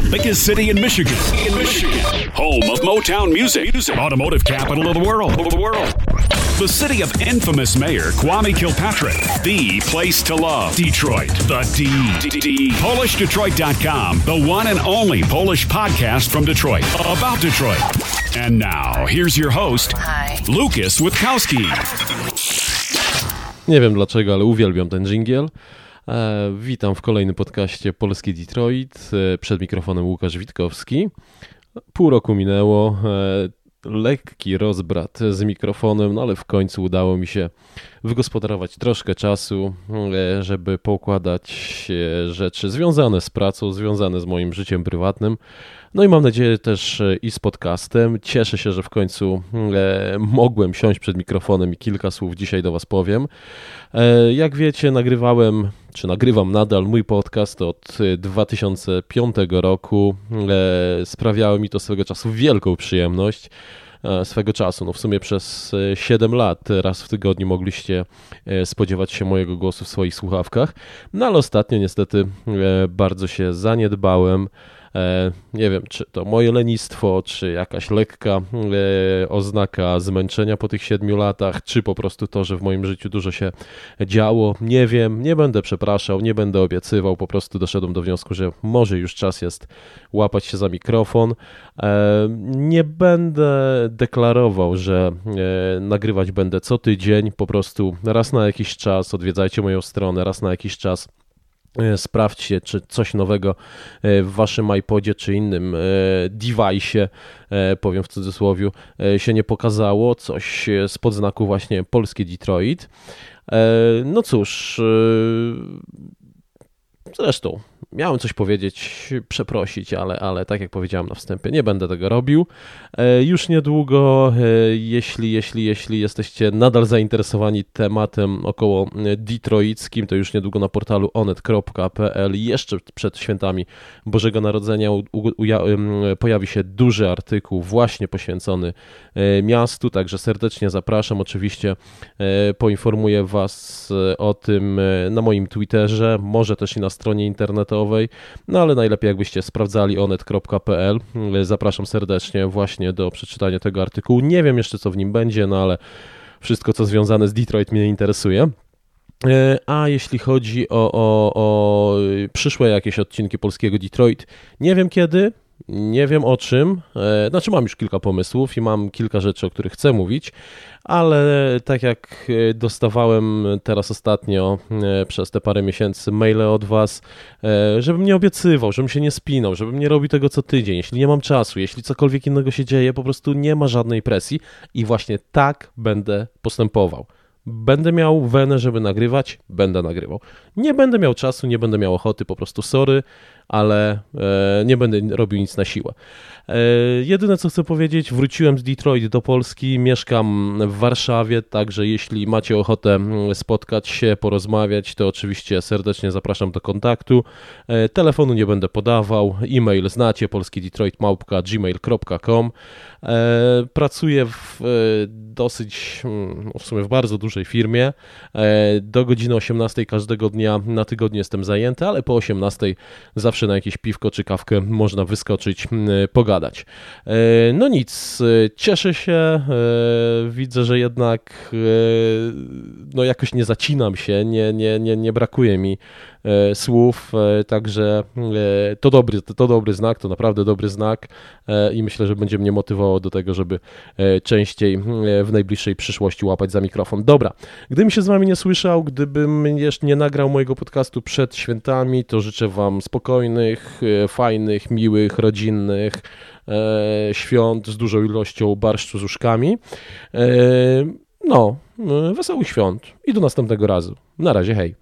the biggest city in Michigan. In Michigan, home of Motown music, automotive capital of the world. Of the world. The city of infamous mayor Kwame Kilpatrick. The place to love. Detroit. The D. D. PolishDetroit.com. The one and only Polish podcast from Detroit. About Detroit. And now, here's your host, Lucas Witkowski. Nie wiem dlaczego, ale uwielbiam ten dżingiel. E, witam w kolejnym podcaście Polski Detroit. E, przed mikrofonem Łukasz Witkowski. Pół roku minęło. E, lekki rozbrat z mikrofonem, no ale w końcu udało mi się wygospodarować troszkę czasu, żeby poukładać rzeczy związane z pracą, związane z moim życiem prywatnym. No i mam nadzieję też i z podcastem. Cieszę się, że w końcu mogłem siąść przed mikrofonem i kilka słów dzisiaj do Was powiem. Jak wiecie, nagrywałem, czy nagrywam nadal mój podcast od 2005 roku. Sprawiało mi to swego czasu wielką przyjemność. E, swego czasu. No w sumie przez 7 e, lat raz w tygodniu mogliście e, spodziewać się mojego głosu w swoich słuchawkach. No ale ostatnio niestety bardzo się zaniedbałem. E, nie wiem, czy to moje lenistwo, czy jakaś lekka e, oznaka zmęczenia po tych siedmiu latach, czy po prostu to, że w moim życiu dużo się działo. Nie wiem, nie będę przepraszał, nie będę obiecywał, po prostu doszedłem do wniosku, że może już czas jest łapać się za mikrofon. E, nie będę deklarował, że nagrywać będę co tydzień, po prostu raz na jakiś czas odwiedzajcie moją stronę, raz na jakiś czas sprawdźcie, czy coś nowego e, w waszym iPodzie czy innym e, device'ie, powiem w cudzysłowie, się nie pokazało. Coś z podznaku właśnie polskie Detroit. No cóż, zresztą miałem coś powiedzieć, przeprosić, ale, ale tak jak powiedziałem na wstępie, nie będę tego robił. E, już niedługo, e, jeśli, jeśli, jeśli jesteście nadal zainteresowani tematem około e, detroickim, to już niedługo na portalu onet.pl jeszcze przed świętami Bożego Narodzenia pojawi się duży artykuł właśnie poświęcony miastu, także serdecznie zapraszam. Oczywiście poinformuję Was o tym na moim Twitterze, może też i na stronie internetowej no ale najlepiej jakbyście sprawdzali onet.pl. Zapraszam serdecznie właśnie do przeczytania tego artykułu. Nie wiem jeszcze co w nim będzie, no ale wszystko co związane z Detroit mnie interesuje. E, a jeśli chodzi o, o, o przyszłe jakieś odcinki polskiego Detroit, nie wiem kiedy, nie wiem o czym. E, znaczy, mam już kilka pomysłów i mam kilka rzeczy, o których chcę mówić, ale tak jak e, dostawałem teraz ostatnio e, przez te parę miesięcy maile od Was, żebym nie obiecywał, żebym się nie spinał, żebym nie robił tego co tydzień. Jeśli nie mam czasu, jeśli cokolwiek innego się dzieje, po prostu nie ma żadnej presji i właśnie tak będę postępował. Będę miał wenę, żeby nagrywać, będę nagrywał. Nie będę miał czasu, nie będę miał ochoty, po prostu sorry, ale e, nie będę robił nic na siłę. E, jedyne co chcę powiedzieć, wróciłem z Detroit do Polski, mieszkam w Warszawie, także jeśli macie ochotę spotkać się, porozmawiać, to oczywiście serdecznie zapraszam do kontaktu. E, telefonu nie będę podawał, e-mail znacie polskidetroitmałpka.gmail.com Pracuję w dosyć, mm, w sumie w bardzo dużej firmie. Do godziny 18 każdego dnia na tygodniu jestem zajęty, ale po 18 zawsze zawsze na jakieś piwko czy kawkę można wyskoczyć, pogadać. E, no nic, e, cieszę się, e, widzę, że jednak no jakoś nie zacinam się, nie, nie, nie, nie brakuje mi słów, także to dobry, to dobry znak, to naprawdę dobry znak i myślę, że będzie mnie motywowało do tego, żeby częściej w najbliższej przyszłości łapać za mikrofon. Dobra, gdybym się z wami nie słyszał, gdybym jeszcze nie nagrał mojego podcastu przed świętami, to życzę wam spokojnych, e, fajnych, miłych, rodzinnych e, świąt z dużą ilością barszczu z uszkami. E, no, wesołych świąt i do następnego razu. Na razie, hej.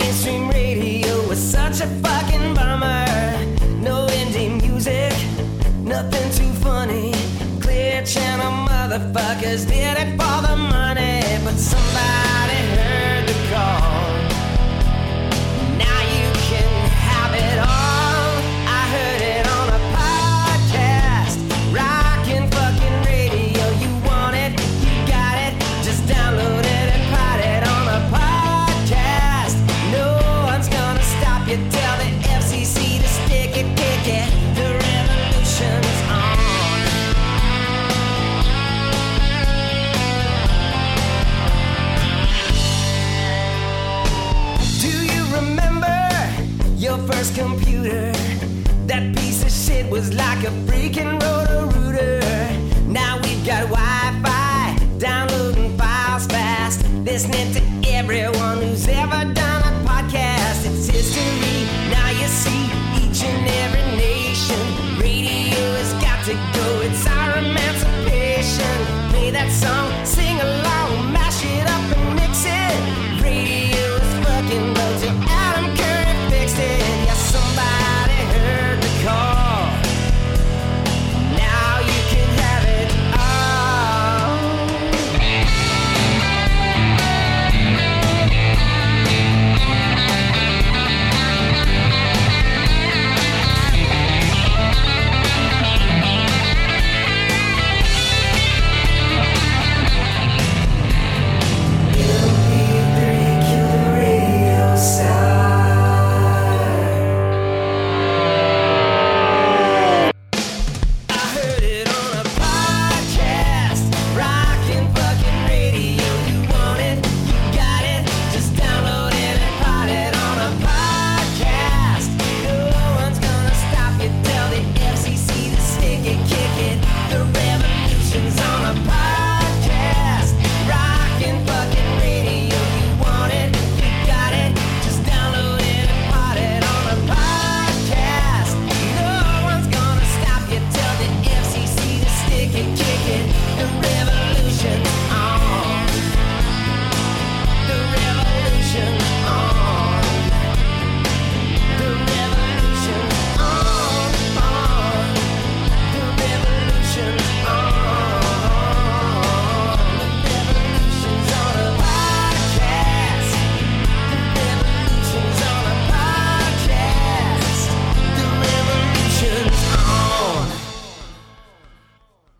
mainstream radio was such a fucking bummer. No indie music, nothing too funny. Clear channel motherfuckers did it for the your first computer. That piece of shit was like a freaking rotor router. Now we've got Wi Fi, downloading files fast, listening to everyone who's ever done a podcast. It's history, now you see each and every